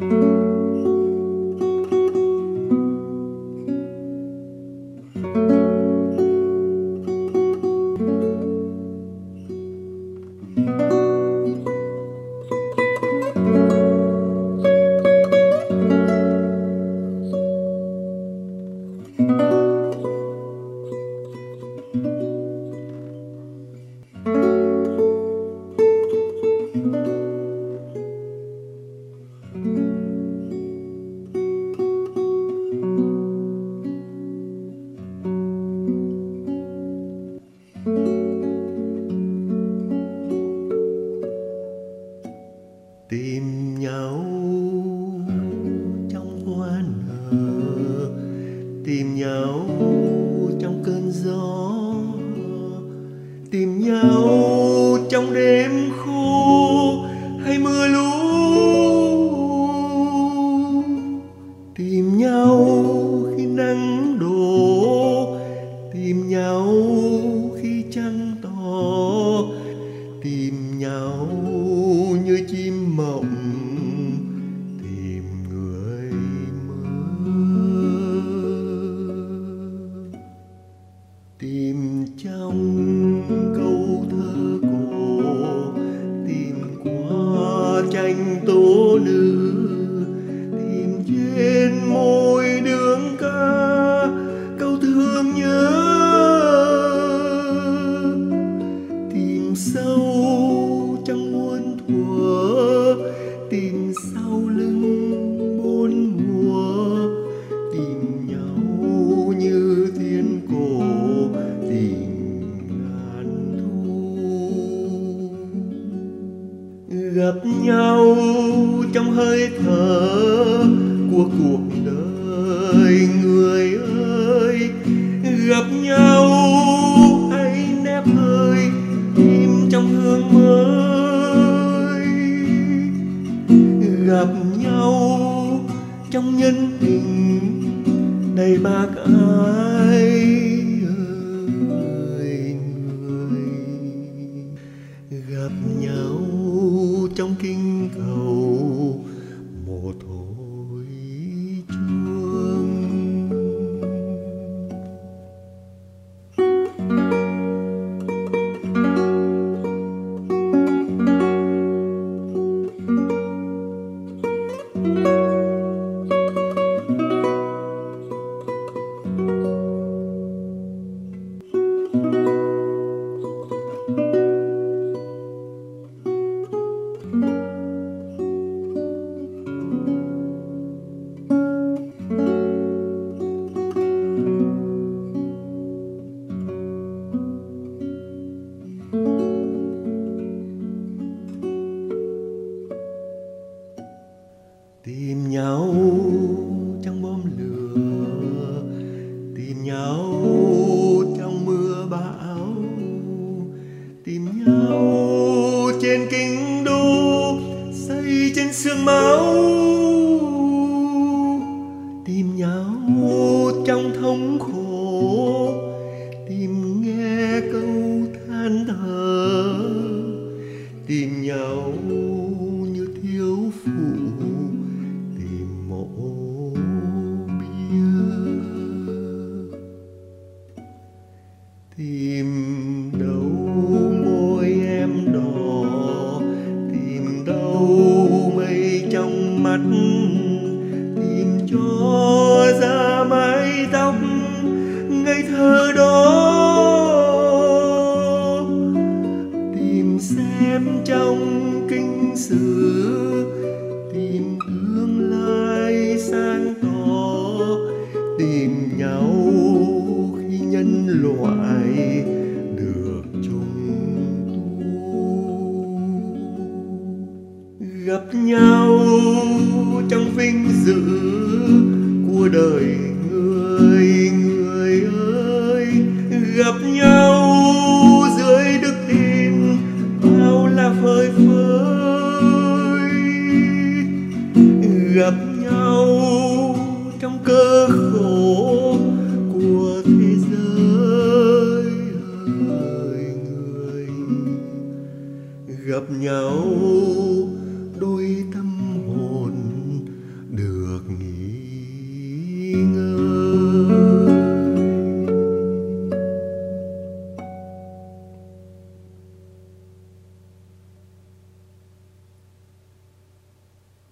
tìm tranh tố nữ. Gặp nhau trong hơi thở của cuộc đời. Người ơi, gặp nhau, hãy nép hơi im trong hương mới. Gặp nhau trong nhân tình đầy bạc ai trong kinh cầu. Trên kinh đô xây trên xương máu. Mắt, tìm cho ra mái tóc ngây thơ đó. Tìm xem trong kinh sử, tìm tương lai sáng tỏ. Tìm nhau khi nhân loại được chung tu. Gặp nhau vinh dự của đời người người ơi. Gặp nhau dưới đức tin, bao là phơi phới gặp nhau trong cơ khổ của thế giới người người. Gặp nhau